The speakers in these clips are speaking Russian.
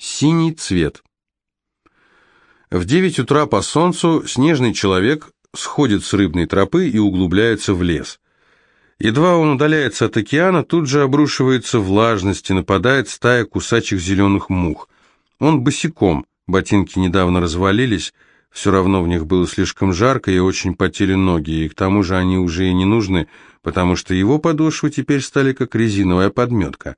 Синий цвет. В 9 утра по солнцу снежный человек сходит с рыбной тропы и углубляется в лес. Едва он удаляется от океана, тут же обрушивается влажность и нападает стая кусачих зеленых мух. Он босиком, ботинки недавно развалились, все равно в них было слишком жарко и очень потели ноги, и к тому же они уже и не нужны, потому что его подошвы теперь стали как резиновая подметка.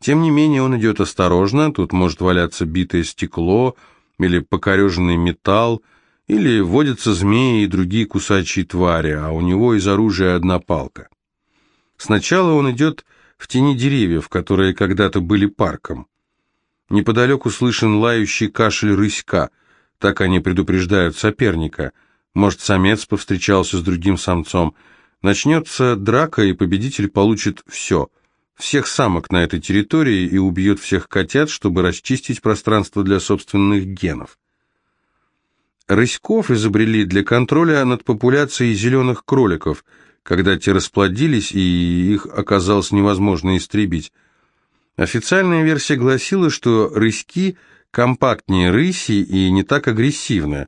Тем не менее он идет осторожно, тут может валяться битое стекло или покореженный металл, или водятся змеи и другие кусачие твари, а у него из оружия одна палка. Сначала он идет в тени деревьев, которые когда-то были парком. Неподалеку слышен лающий кашель рыська, так они предупреждают соперника. Может, самец повстречался с другим самцом. Начнется драка, и победитель получит все. Всех самок на этой территории и убьет всех котят, чтобы расчистить пространство для собственных генов. Рыськов изобрели для контроля над популяцией зеленых кроликов – когда те расплодились, и их оказалось невозможно истребить. Официальная версия гласила, что рыськи компактнее рыси и не так агрессивны.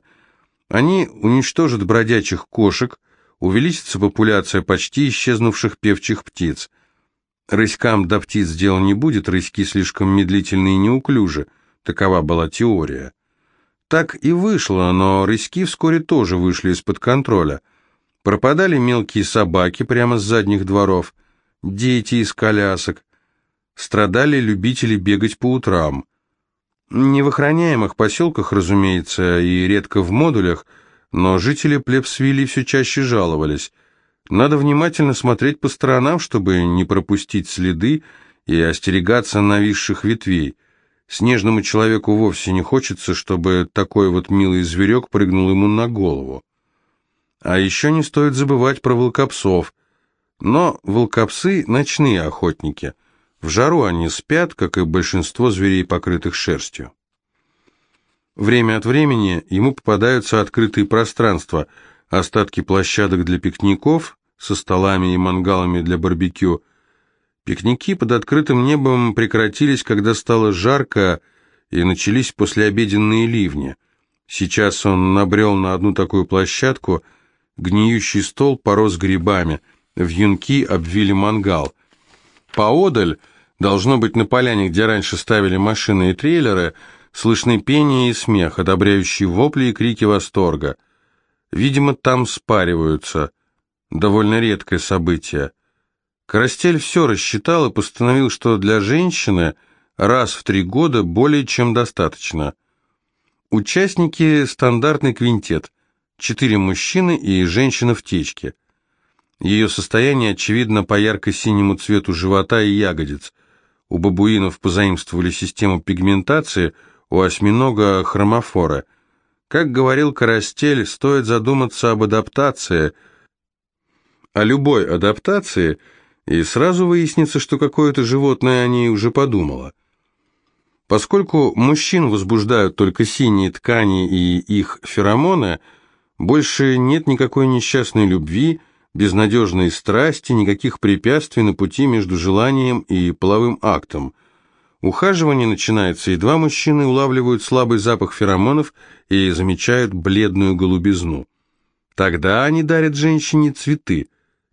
Они уничтожат бродячих кошек, увеличится популяция почти исчезнувших певчих птиц. Рыськам до птиц дела не будет, рыськи слишком медлительны и неуклюжи. Такова была теория. Так и вышло, но рыськи вскоре тоже вышли из-под контроля – Пропадали мелкие собаки прямо с задних дворов, дети из колясок. Страдали любители бегать по утрам. Не в охраняемых поселках, разумеется, и редко в модулях, но жители Плебсвилли все чаще жаловались. Надо внимательно смотреть по сторонам, чтобы не пропустить следы и остерегаться нависших ветвей. Снежному человеку вовсе не хочется, чтобы такой вот милый зверек прыгнул ему на голову. А еще не стоит забывать про волкопсов. Но волкопсы – ночные охотники. В жару они спят, как и большинство зверей, покрытых шерстью. Время от времени ему попадаются открытые пространства, остатки площадок для пикников со столами и мангалами для барбекю. Пикники под открытым небом прекратились, когда стало жарко, и начались послеобеденные ливни. Сейчас он набрел на одну такую площадку – Гниющий стол порос грибами, вьюнки обвили мангал. Поодаль, должно быть на поляне, где раньше ставили машины и трейлеры, слышны пение и смех, одобряющие вопли и крики восторга. Видимо, там спариваются. Довольно редкое событие. Карастель все рассчитал и постановил, что для женщины раз в три года более чем достаточно. Участники – стандартный квинтет – Четыре мужчины и женщина в течке. Ее состояние очевидно по ярко-синему цвету живота и ягодиц. У бабуинов позаимствовали систему пигментации, у осьминога – хромофора. Как говорил Карастель, стоит задуматься об адаптации, о любой адаптации, и сразу выяснится, что какое-то животное о ней уже подумало. Поскольку мужчин возбуждают только синие ткани и их феромоны – больше нет никакой несчастной любви, безнадежной страсти, никаких препятствий на пути между желанием и половым актом. Ухаживание начинается, и два мужчины улавливают слабый запах феромонов и замечают бледную голубизну. Тогда они дарят женщине цветы.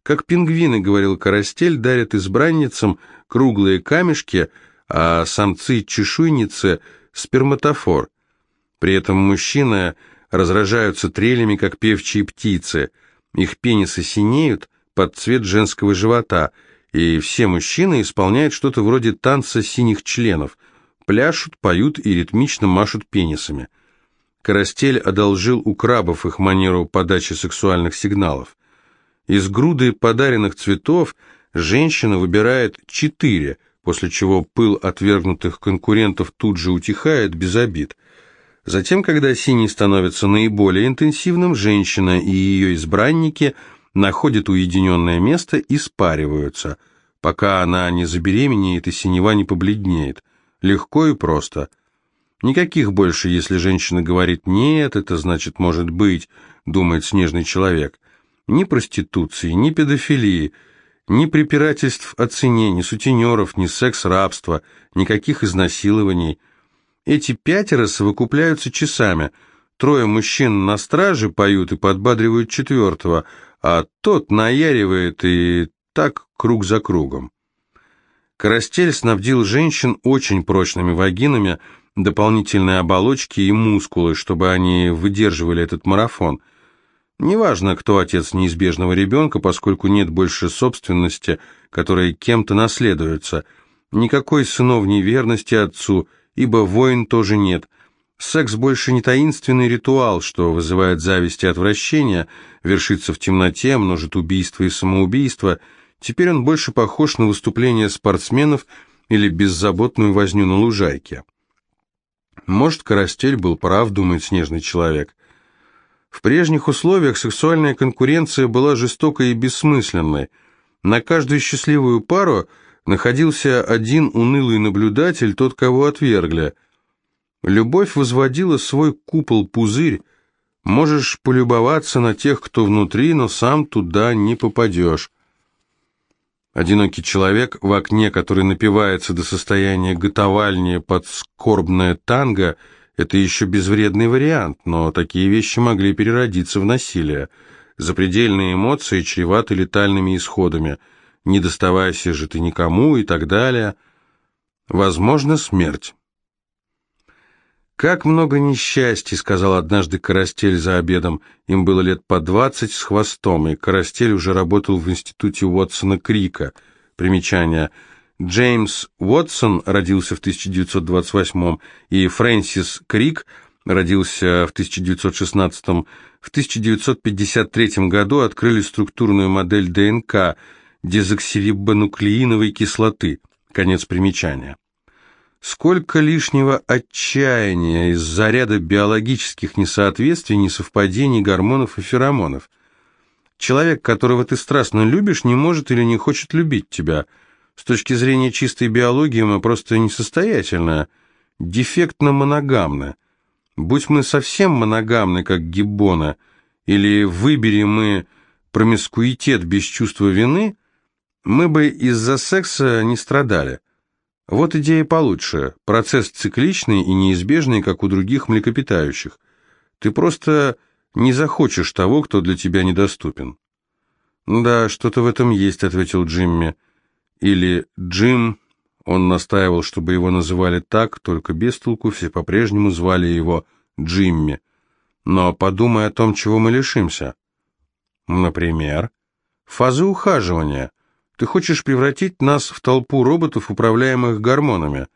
Как пингвины, говорил Карастель, дарят избранницам круглые камешки, а самцы-чешуйницы – сперматофор. При этом мужчина – разражаются трелями, как певчие птицы. Их пенисы синеют под цвет женского живота, и все мужчины исполняют что-то вроде танца синих членов, пляшут, поют и ритмично машут пенисами. Карастель одолжил у крабов их манеру подачи сексуальных сигналов. Из груды подаренных цветов женщина выбирает четыре, после чего пыл отвергнутых конкурентов тут же утихает без обид – Затем, когда синий становится наиболее интенсивным, женщина и ее избранники находят уединенное место и спариваются, пока она не забеременеет и синева не побледнеет. Легко и просто. Никаких больше, если женщина говорит «нет», это значит «может быть», думает снежный человек. Ни проституции, ни педофилии, ни препирательств о цене, ни сутенеров, ни секс-рабства, никаких изнасилований – Эти пятеро совокупляются часами. Трое мужчин на страже поют и подбадривают четвертого, а тот наяривает и так круг за кругом. Карастель снабдил женщин очень прочными вагинами, дополнительные оболочки и мускулы, чтобы они выдерживали этот марафон. Неважно, кто отец неизбежного ребенка, поскольку нет больше собственности, которая кем-то наследуется. Никакой сыновней верности отцу, ибо войн тоже нет. Секс больше не таинственный ритуал, что вызывает зависть и отвращение, вершится в темноте, множит убийства и самоубийства – Теперь он больше похож на выступление спортсменов или беззаботную возню на лужайке. Может, Карастель был прав, думает снежный человек. В прежних условиях сексуальная конкуренция была жестокой и бессмысленной. На каждую счастливую пару находился один унылый наблюдатель, тот, кого отвергли. Любовь возводила свой купол-пузырь. Можешь полюбоваться на тех, кто внутри, но сам туда не попадешь. Одинокий человек в окне, который напивается до состояния готовальни под скорбное танго, это еще безвредный вариант, но такие вещи могли переродиться в насилие. Запредельные эмоции чреваты летальными исходами. Не доставайся же ты никому и так далее. Возможно, смерть. «Как много несчастий», — сказал однажды Карастель за обедом. Им было лет по двадцать с хвостом, и Карастель уже работал в институте Уотсона Крика. Примечание. Джеймс Уотсон родился в 1928 и Фрэнсис Крик родился в 1916 В 1953 году открыли структурную модель ДНК дезоксирибонуклеиновой кислоты. Конец примечания. Сколько лишнего отчаяния из-за ряда биологических несоответствий, несовпадений гормонов и феромонов. Человек, которого ты страстно любишь, не может или не хочет любить тебя. С точки зрения чистой биологии мы просто несостоятельны, дефектно моногамны. Будь мы совсем моногамны, как гиббона, или выбери мы промискуитет без чувства вины, мы бы из-за секса не страдали. Вот идея получше. Процесс цикличный и неизбежный, как у других млекопитающих. Ты просто не захочешь того, кто для тебя недоступен. «Да, что-то в этом есть», — ответил Джимми. Или «Джим». Он настаивал, чтобы его называли так, только без толку все по-прежнему звали его Джимми. Но подумай о том, чего мы лишимся. Например, фазы ухаживания. Ты хочешь превратить нас в толпу роботов, управляемых гормонами?»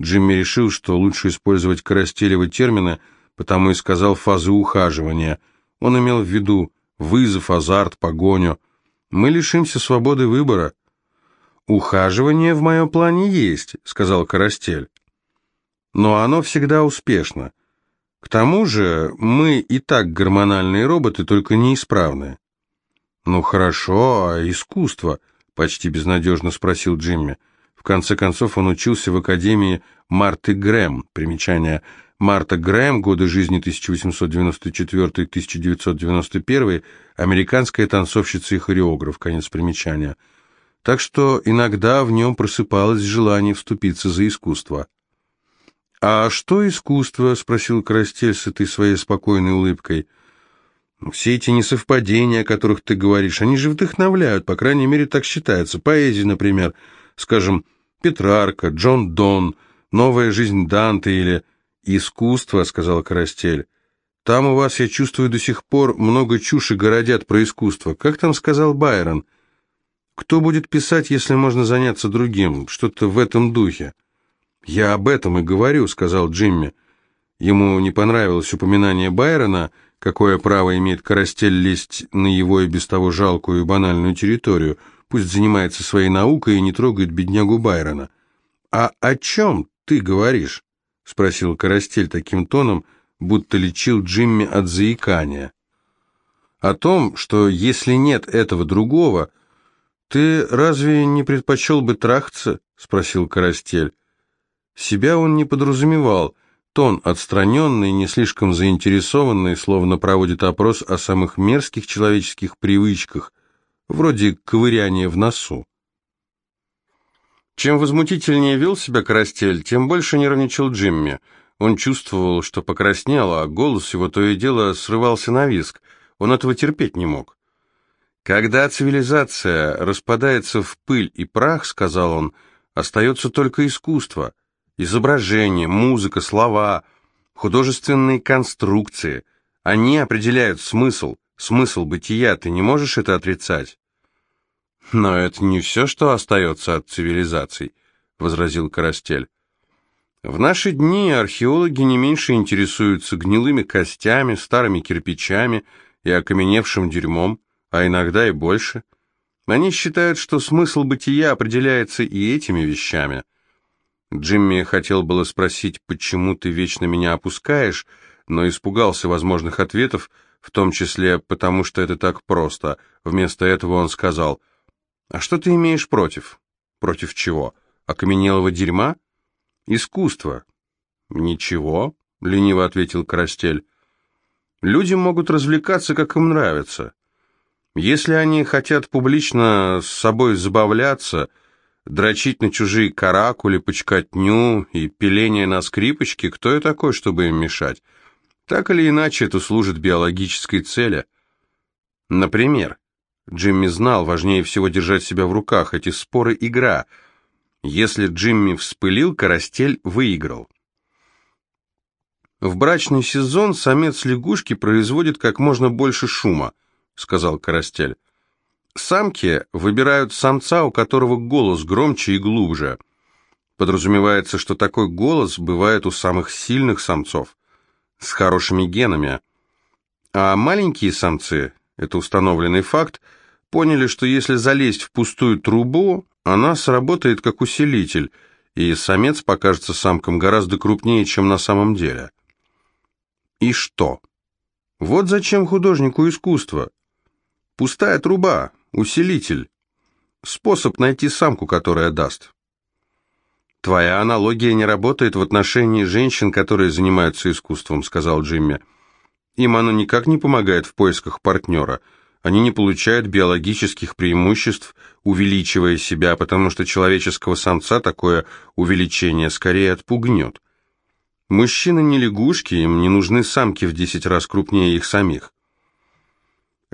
Джимми решил, что лучше использовать коростелевы термины, потому и сказал фазы ухаживания. Он имел в виду вызов, азарт, погоню. «Мы лишимся свободы выбора». «Ухаживание в моем плане есть», — сказал Коростель. «Но оно всегда успешно. К тому же мы и так гормональные роботы, только неисправные». «Ну хорошо, а искусство?» — почти безнадежно спросил Джимми. В конце концов, он учился в Академии Марты Грэм. Примечание. Марта Грэм, годы жизни 1894-1991, американская танцовщица и хореограф. Конец примечания. Так что иногда в нем просыпалось желание вступиться за искусство. «А что искусство?» — спросил Карастель с этой своей спокойной улыбкой — все эти несовпадения, о которых ты говоришь, они же вдохновляют, по крайней мере, так считается. Поэзия, например, скажем, Петрарка, Джон Дон, «Новая жизнь Данте» или «Искусство», — сказал Карастель. Там у вас, я чувствую, до сих пор много чуши городят про искусство. Как там сказал Байрон? Кто будет писать, если можно заняться другим? Что-то в этом духе. Я об этом и говорю, сказал Джимми. Ему не понравилось упоминание Байрона, Какое право имеет Карастель лезть на его и без того жалкую и банальную территорию? Пусть занимается своей наукой и не трогает беднягу Байрона. «А о чем ты говоришь?» — спросил Карастель таким тоном, будто лечил Джимми от заикания. «О том, что если нет этого другого, ты разве не предпочел бы трахаться?» — спросил Карастель. Себя он не подразумевал, Тон отстраненный, не слишком заинтересованный, словно проводит опрос о самых мерзких человеческих привычках, вроде ковыряния в носу. Чем возмутительнее вел себя Карастель, тем больше нервничал Джимми. Он чувствовал, что покраснел, а голос его то и дело срывался на виск. Он этого терпеть не мог. «Когда цивилизация распадается в пыль и прах, — сказал он, — остается только искусство, изображение, музыка, слова, художественные конструкции. Они определяют смысл, смысл бытия, ты не можешь это отрицать». «Но это не все, что остается от цивилизаций», — возразил Карастель. В наши дни археологи не меньше интересуются гнилыми костями, старыми кирпичами и окаменевшим дерьмом, а иногда и больше. Они считают, что смысл бытия определяется и этими вещами. Джимми хотел было спросить, почему ты вечно меня опускаешь, но испугался возможных ответов, в том числе потому, что это так просто. Вместо этого он сказал, «А что ты имеешь против?» «Против чего? Окаменелого дерьма?» Искусство. Ничего, лениво ответил Карастель. Люди могут развлекаться, как им нравится. Если они хотят публично с собой забавляться, дрочить на чужие каракули, почкотню и пиление на скрипочке, кто я такой, чтобы им мешать? Так или иначе, это служит биологической цели. Например, Джимми знал, важнее всего держать себя в руках, эти споры – игра – если Джимми вспылил, Карастель выиграл. «В брачный сезон самец лягушки производит как можно больше шума», — сказал Карастель. «Самки выбирают самца, у которого голос громче и глубже. Подразумевается, что такой голос бывает у самых сильных самцов, с хорошими генами. А маленькие самцы, это установленный факт, поняли, что если залезть в пустую трубу, она сработает как усилитель, и самец покажется самкам гораздо крупнее, чем на самом деле. И что? Вот зачем художнику искусство. Пустая труба, усилитель. Способ найти самку, которая даст. «Твоя аналогия не работает в отношении женщин, которые занимаются искусством», — сказал Джимми. «Им оно никак не помогает в поисках партнера. Они не получают биологических преимуществ, увеличивая себя, потому что человеческого самца такое увеличение скорее отпугнет. Мужчины не лягушки, им не нужны самки в десять раз крупнее их самих.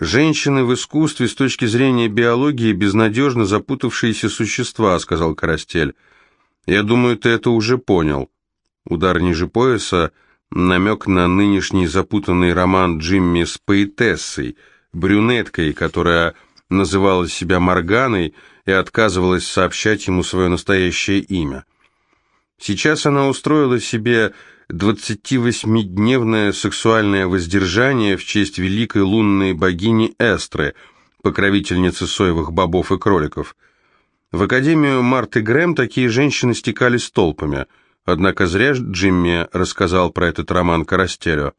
«Женщины в искусстве с точки зрения биологии безнадежно запутавшиеся существа», — сказал Карастель. «Я думаю, ты это уже понял». Удар ниже пояса — намек на нынешний запутанный роман Джимми с поэтессой — брюнеткой, которая называла себя Морганой и отказывалась сообщать ему свое настоящее имя. Сейчас она устроила себе 28-дневное сексуальное воздержание в честь великой лунной богини Эстры, покровительницы соевых бобов и кроликов. В Академию Марты Грэм такие женщины стекали столпами, однако зря Джимми рассказал про этот роман Карастелю.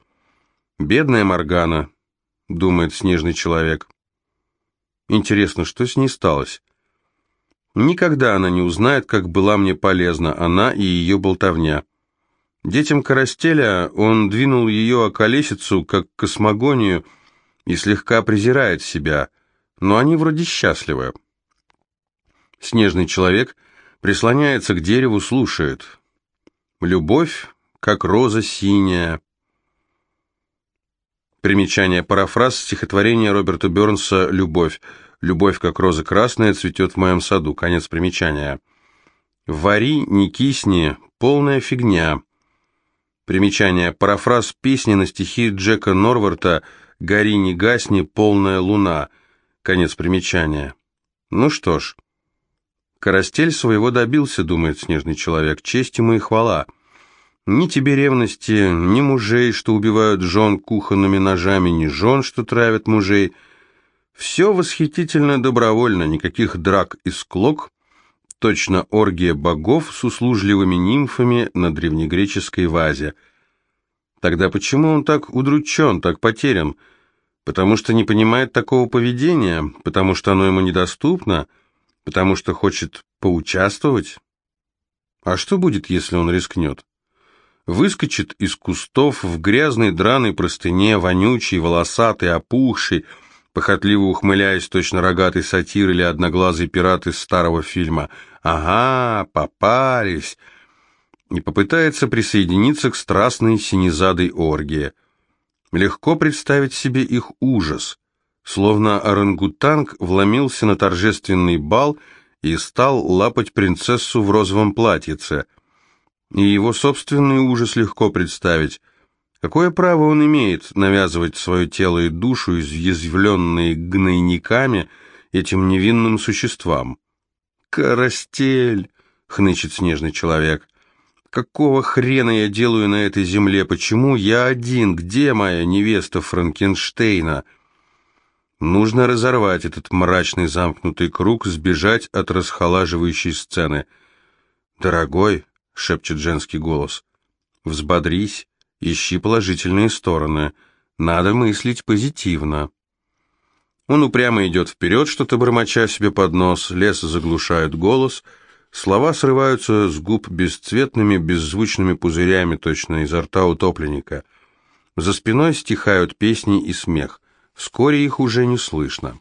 Бедная Моргана, думает снежный человек. Интересно, что с ней сталось? Никогда она не узнает, как была мне полезна она и ее болтовня. Детям Карастеля он двинул ее околесицу, как космогонию, и слегка презирает себя, но они вроде счастливы. Снежный человек прислоняется к дереву, слушает. Любовь, как роза синяя, Примечание. Парафраз стихотворения Роберта Бернса «Любовь». «Любовь, как роза красная, цветет в моем саду». Конец примечания. «Вари, не кисни, полная фигня». Примечание. Парафраз песни на стихи Джека Норворта «Гори, не гасни, полная луна». Конец примечания. Ну что ж, Карастель своего добился, думает снежный человек, честь ему и хвала. Ни тебе ревности, ни мужей, что убивают жен кухонными ножами, ни жен, что травят мужей. Все восхитительно добровольно, никаких драк и склок, точно оргия богов с услужливыми нимфами на древнегреческой вазе. Тогда почему он так удручен, так потерян? Потому что не понимает такого поведения, потому что оно ему недоступно, потому что хочет поучаствовать? А что будет, если он рискнет? выскочит из кустов в грязной драной простыне, вонючий, волосатый, опухший, похотливо ухмыляясь точно рогатый сатир или одноглазый пират из старого фильма. «Ага, попались!» и попытается присоединиться к страстной синезадой оргии. Легко представить себе их ужас, словно орангутанг вломился на торжественный бал и стал лапать принцессу в розовом платьице. И его собственный ужас легко представить. Какое право он имеет навязывать свое тело и душу, изъязвленные гнойниками, этим невинным существам? «Карастель!» — хнычет снежный человек. «Какого хрена я делаю на этой земле? Почему я один? Где моя невеста Франкенштейна?» Нужно разорвать этот мрачный замкнутый круг, сбежать от расхолаживающей сцены. «Дорогой», — шепчет женский голос, — «взбодрись, ищи положительные стороны. Надо мыслить позитивно». Он упрямо идет вперед, что-то бормоча себе под нос, лес заглушает голос, слова срываются с губ бесцветными, беззвучными пузырями, точно изо рта утопленника. За спиной стихают песни и смех. Вскоре их уже не слышно.